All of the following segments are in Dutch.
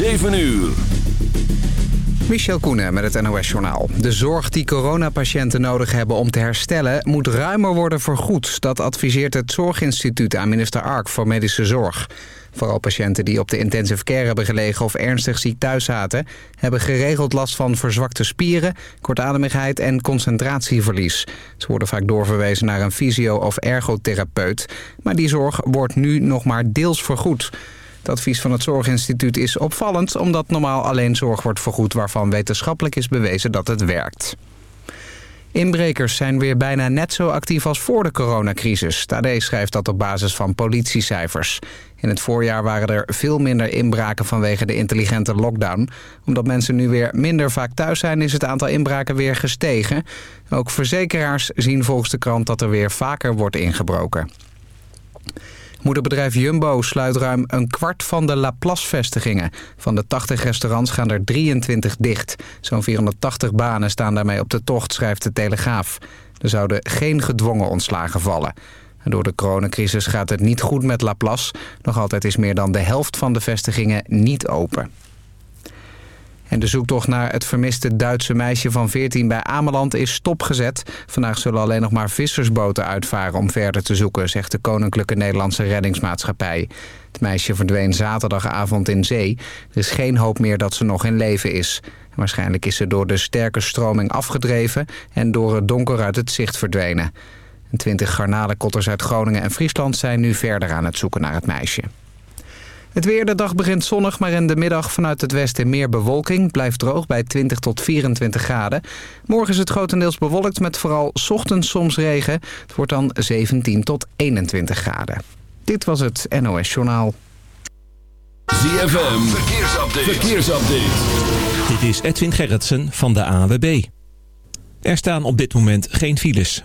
7 uur. Michel Koenen met het NOS-journaal. De zorg die coronapatiënten nodig hebben om te herstellen... moet ruimer worden vergoed. Dat adviseert het Zorginstituut aan minister Ark voor Medische Zorg. Vooral patiënten die op de intensive care hebben gelegen... of ernstig ziek thuis zaten... hebben geregeld last van verzwakte spieren... kortademigheid en concentratieverlies. Ze worden vaak doorverwezen naar een fysio- of ergotherapeut. Maar die zorg wordt nu nog maar deels vergoed... Het advies van het Zorginstituut is opvallend... omdat normaal alleen zorg wordt vergoed waarvan wetenschappelijk is bewezen dat het werkt. Inbrekers zijn weer bijna net zo actief als voor de coronacrisis. Tade schrijft dat op basis van politiecijfers. In het voorjaar waren er veel minder inbraken vanwege de intelligente lockdown. Omdat mensen nu weer minder vaak thuis zijn is het aantal inbraken weer gestegen. Ook verzekeraars zien volgens de krant dat er weer vaker wordt ingebroken. Moederbedrijf Jumbo sluit ruim een kwart van de Laplace-vestigingen. Van de 80 restaurants gaan er 23 dicht. Zo'n 480 banen staan daarmee op de tocht, schrijft de Telegraaf. Er zouden geen gedwongen ontslagen vallen. En door de coronacrisis gaat het niet goed met Laplace. Nog altijd is meer dan de helft van de vestigingen niet open. En de zoektocht naar het vermiste Duitse meisje van 14 bij Ameland is stopgezet. Vandaag zullen alleen nog maar vissersboten uitvaren om verder te zoeken, zegt de Koninklijke Nederlandse Reddingsmaatschappij. Het meisje verdween zaterdagavond in zee. Er is geen hoop meer dat ze nog in leven is. Waarschijnlijk is ze door de sterke stroming afgedreven en door het donker uit het zicht verdwenen. Twintig garnalenkotters uit Groningen en Friesland zijn nu verder aan het zoeken naar het meisje. Het weer, de dag begint zonnig, maar in de middag vanuit het westen meer bewolking. Blijft droog bij 20 tot 24 graden. Morgen is het grotendeels bewolkt met vooral ochtends soms regen. Het wordt dan 17 tot 21 graden. Dit was het NOS Journaal. ZFM, verkeersupdate. verkeersupdate. Dit is Edwin Gerritsen van de AWB. Er staan op dit moment geen files.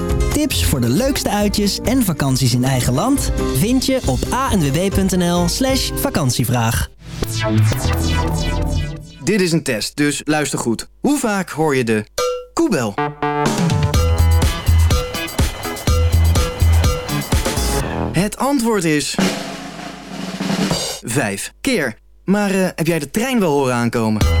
Tips voor de leukste uitjes en vakanties in eigen land vind je op anwb.nl slash vakantievraag. Dit is een test, dus luister goed. Hoe vaak hoor je de koebel? Het antwoord is... Vijf keer. Maar uh, heb jij de trein wel horen aankomen?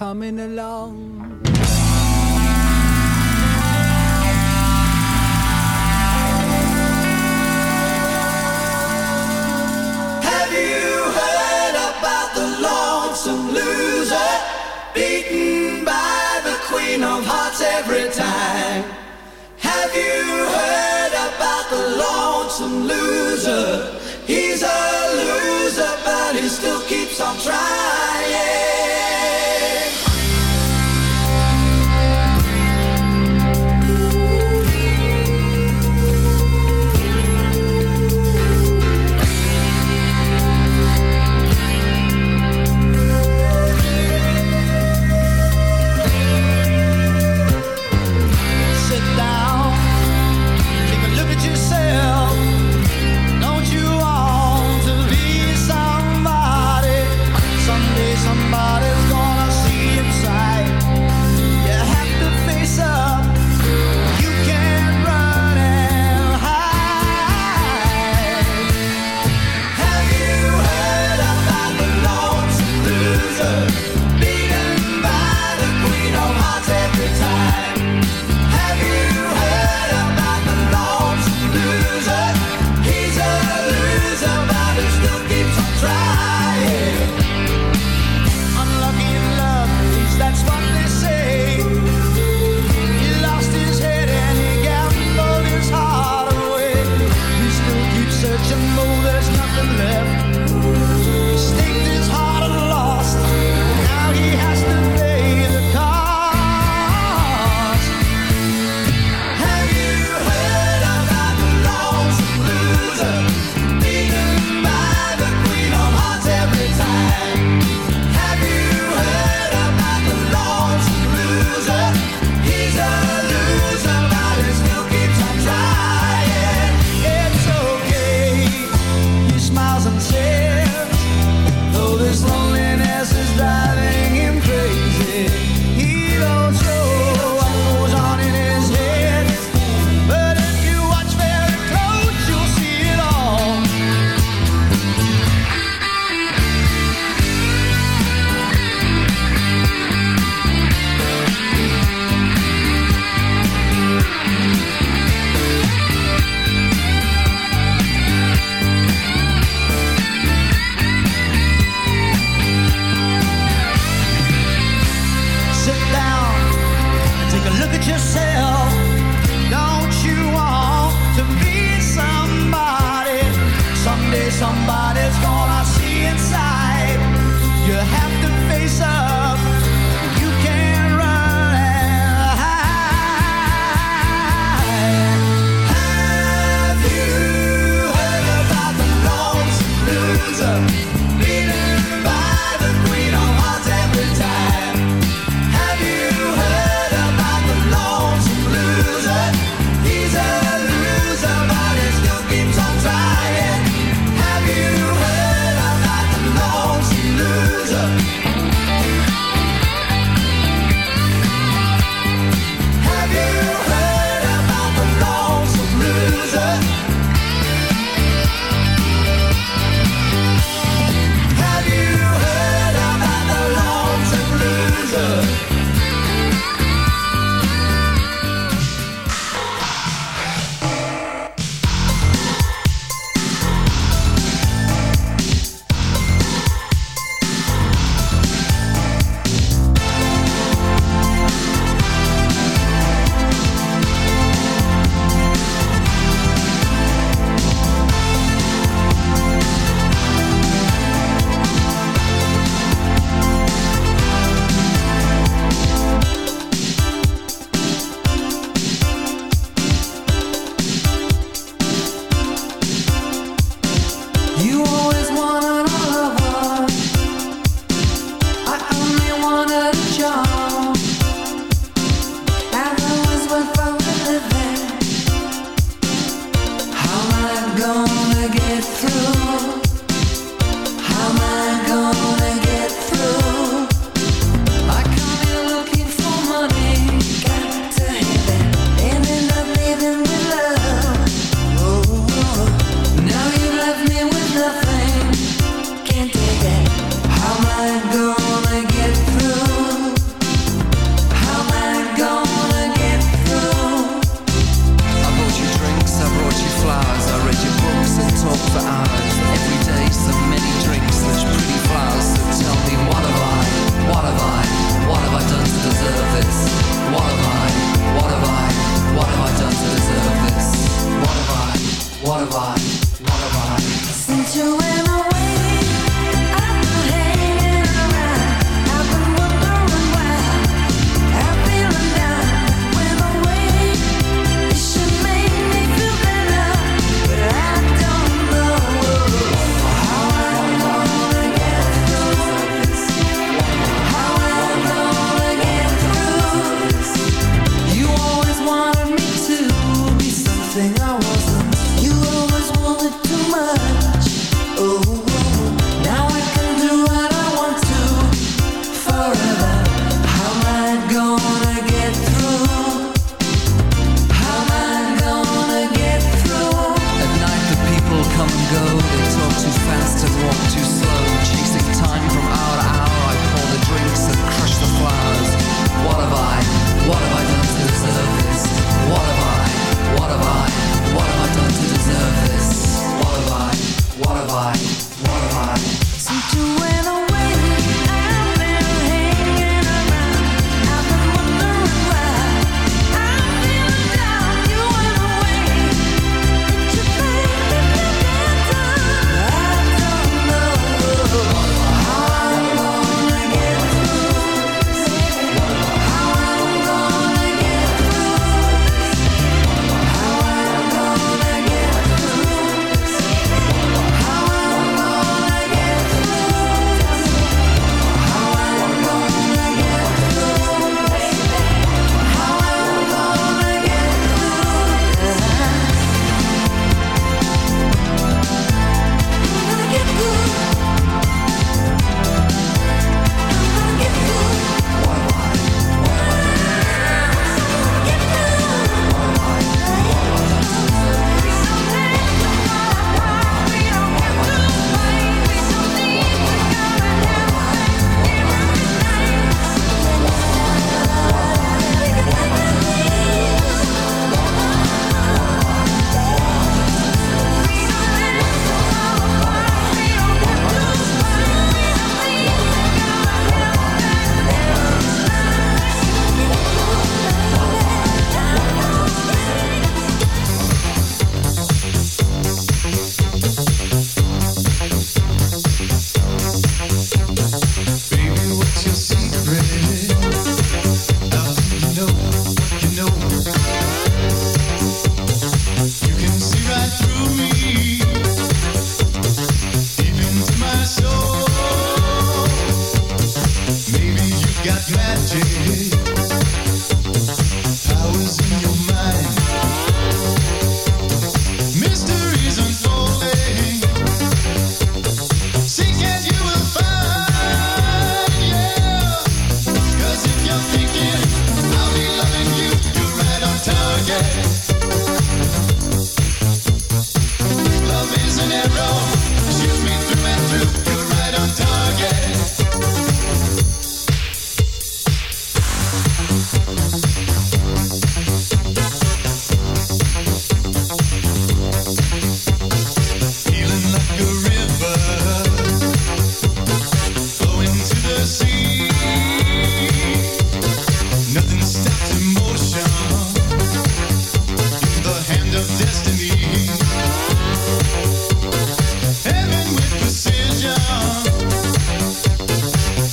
coming along. Have you heard about the lonesome loser beaten by the Queen of Hearts every time? Have you heard about the lonesome loser? He's a loser, but he still keeps on trying.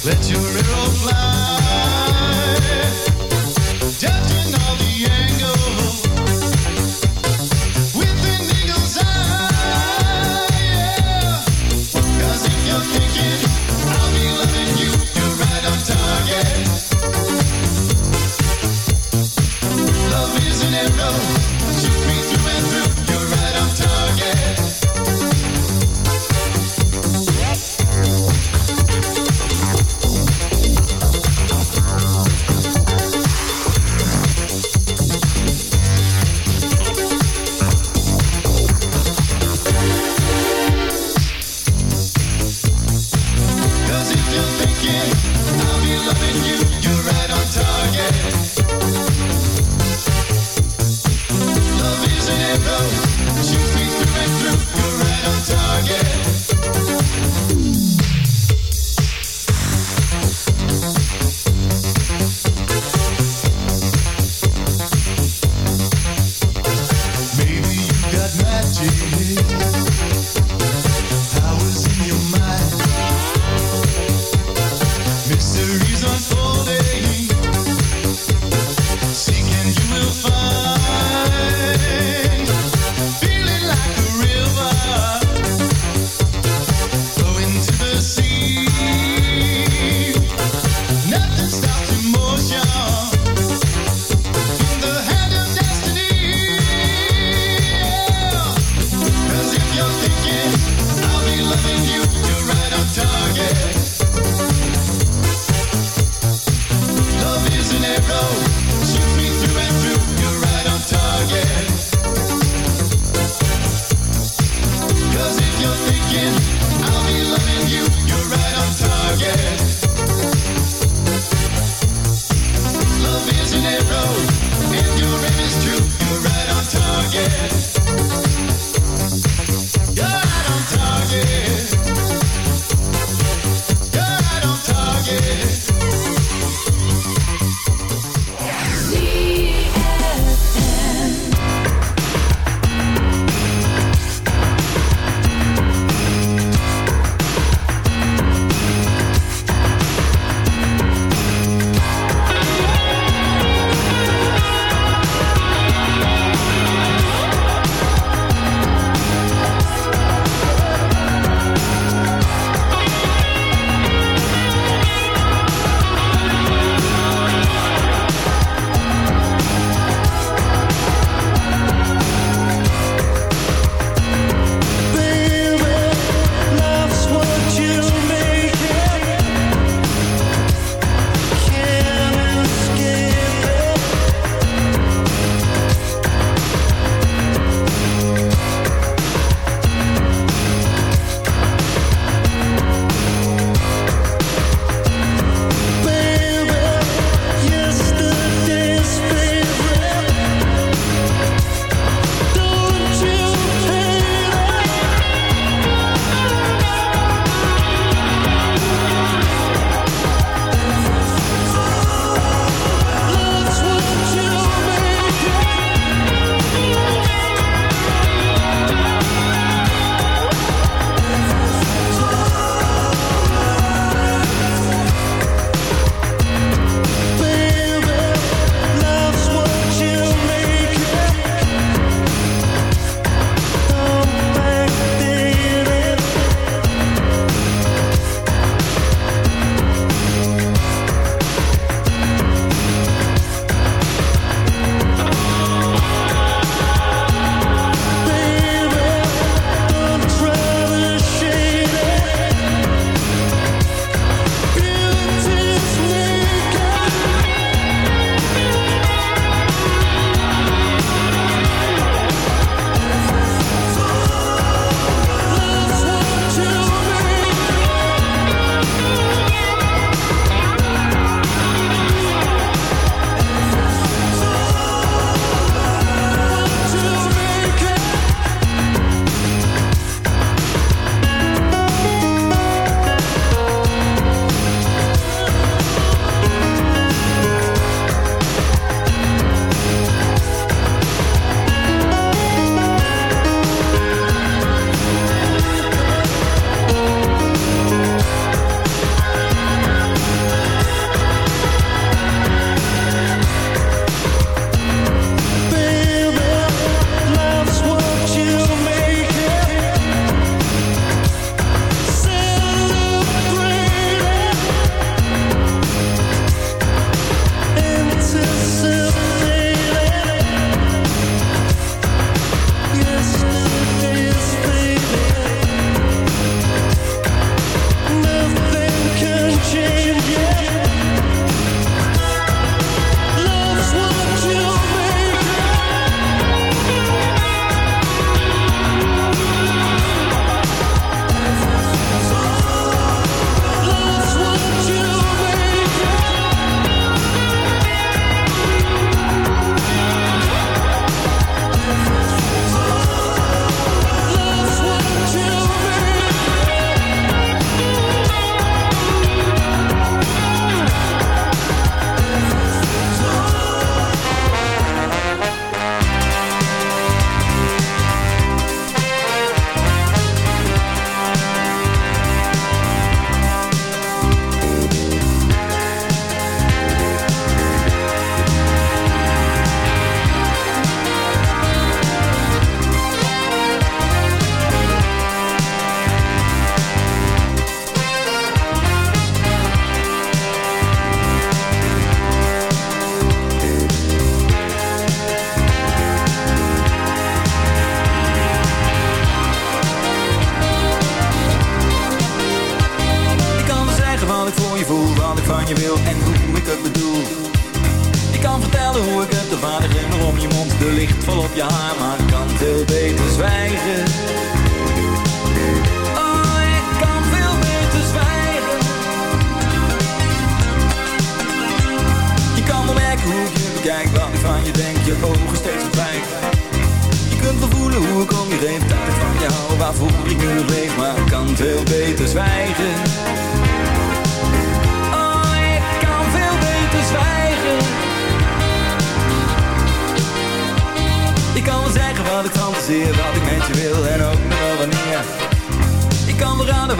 Let your arrow fly.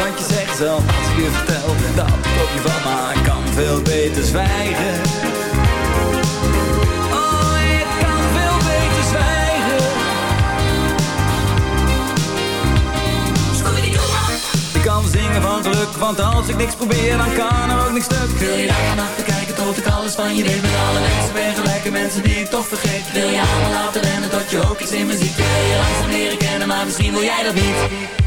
Wat je zegt zelf als ik je vertel dat op je val, maar ik kan veel beter zwijgen. Oh, ik kan veel beter zwijgen. Ik kan zingen van geluk, want als ik niks probeer, dan kan er ook niks stuk. Wil je daar vannacht kijken tot ik alles van je weet met alle mensen ben gelijke mensen die ik toch vergeet. Wil je allemaal laten rennen tot je ook iets in me ziet. Wil je langzaam leren kennen, maar misschien wil jij dat niet.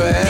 fast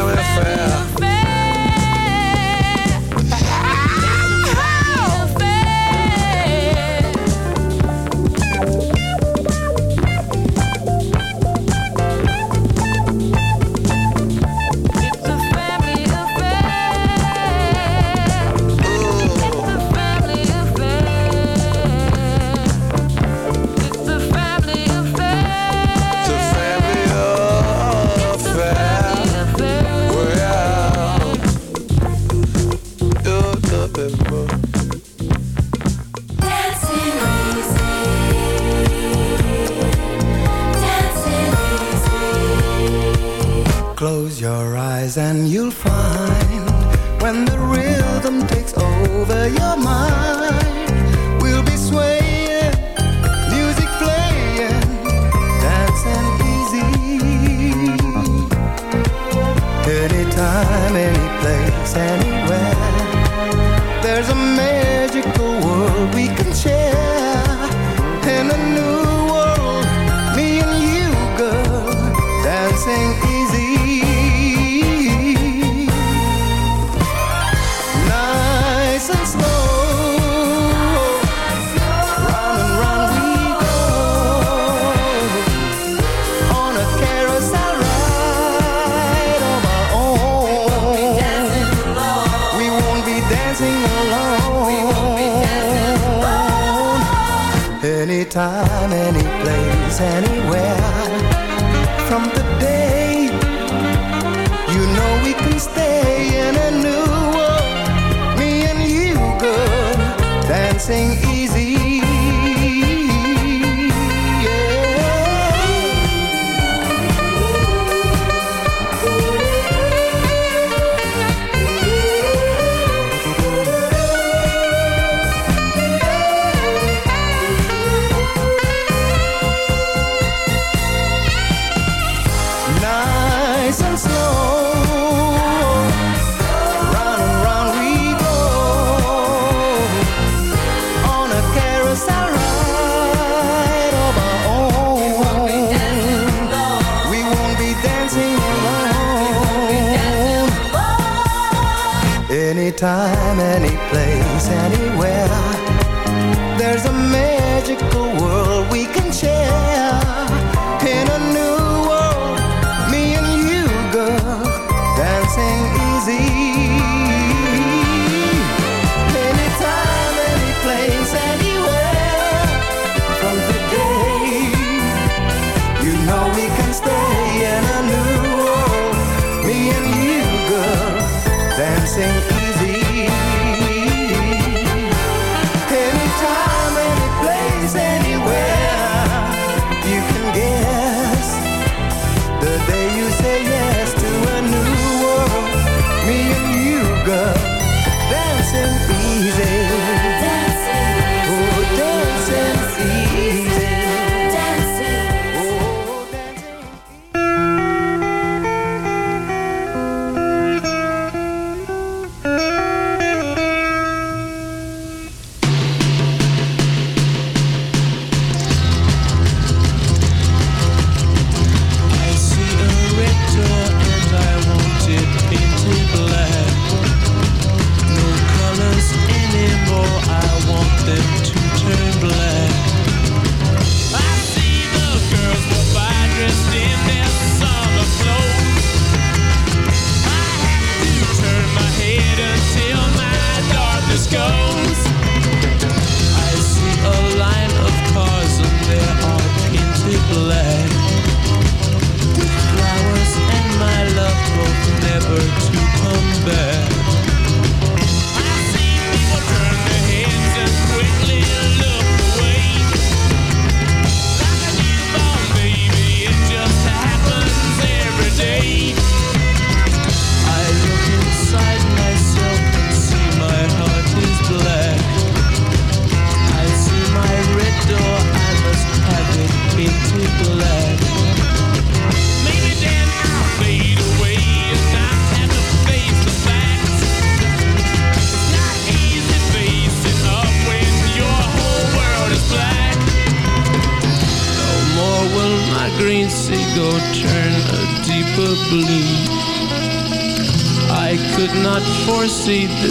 eyes and you'll find see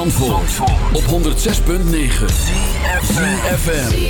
Op 106.9 ZFM.